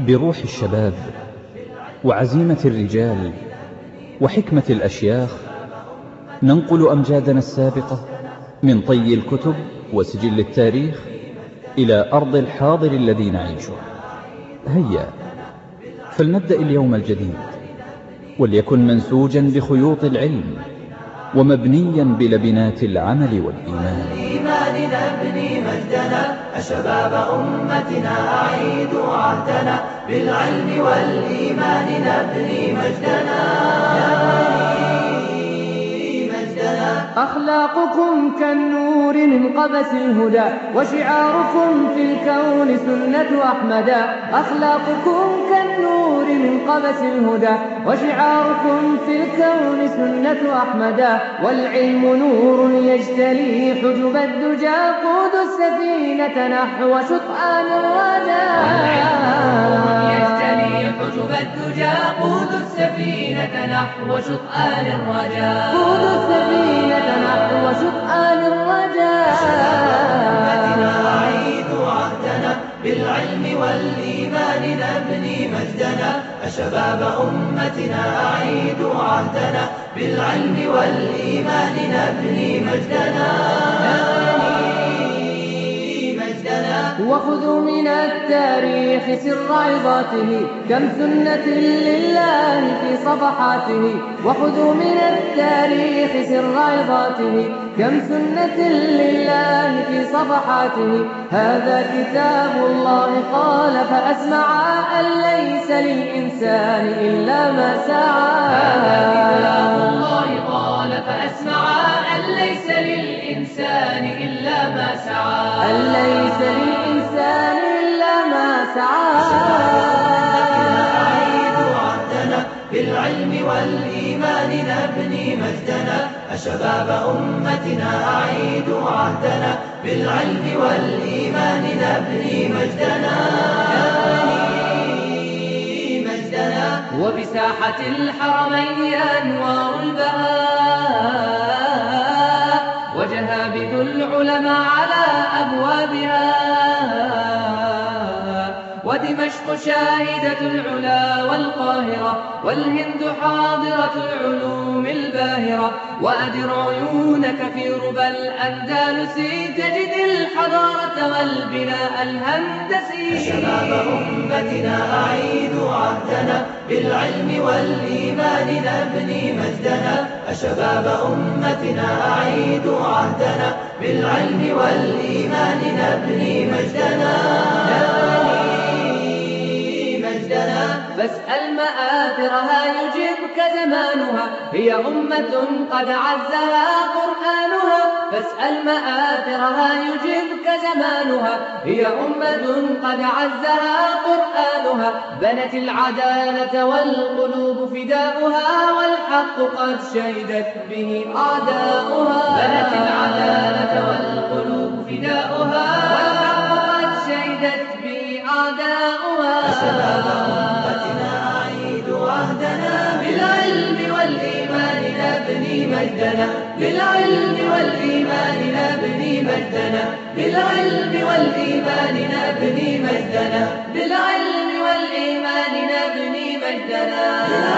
بروح الشباب وعزيمة الرجال وحكمة الأشياخ ننقل أمجادنا السابقة من طي الكتب وسجل التاريخ إلى أرض الحاضر الذي نعيشه. هيا فلنبدأ اليوم الجديد وليكن منسوجا بخيوط العلم. ومبنيا بلبنات العمل والإيمان. الإيمان نبني مجدنا أشباب أمتنا أعيد عهدنا بالعلم والإيمان نبني مجدنا. أخلاقكم كالنور من قبس الهدى وشعاركم في الكون سنة أحمدا أخلاقكم كالنور من قبس الهدى وشعاركم في الكون سنة أحمدا والعلم نور يجتلي حجب الدجى قود السفينة نحو شطآن الرجاء حجب الدجى قود السفينة نحو شطآن الرجاء. قود السفينة نحو شطآن الرجاء. أمتنا عهدنا بالعلم والإيمان نبني مجدنا. أشباب أمتنا أعيد عهدنا بالعلم والإيمان نبني مجدنا. وخذوا من التاريخ سر عظاته كم سنة لله في صفحاته. وخذوا من التاريخ سر عظاته كم سنة لله في صفحاته. هذا كتاب الله قال فأسمع أن ليس للإنسان إلا ما سعى؟ والإيمان نبني مجدنا أشباب أمتنا أعيد عهدنا. بالعلم والإيمان نبني مجدنا. وبساحة الحرمين أنوار البهاء وجهابذ العلماء على أبوابها. ودمشق شاهدة العلا والقاهرة والهند حاضرة العلوم الباهرة. وأدر عيونك في ربى الأندلس تجد الحضارة والبناء الهندسي. شباب أمتنا أعيد عهدنا. بالعلم والإيمان نبني مجدنا. أشباب أمتنا أعيد عهدنا. بالعلم والإيمان نبني مجدنا. فاسأل مآثرها يجبك زمانها هي أمة قد عزها قرآنها. فاسأل مآثرها يجبك زمانها هي أمة قد عزها قرآنها. بنت العدالة والقلوب فداؤها والحق قد شهدت به أعداؤها. بنت العدالة والقلوب فداؤها والحق قد شهدت به أعداؤها. شباب مجدنا بالعلم والإيمان نبني مجدنا بالعلم والإيمان نبني مجدنا بالعلم والإيمان نبني مجدنا.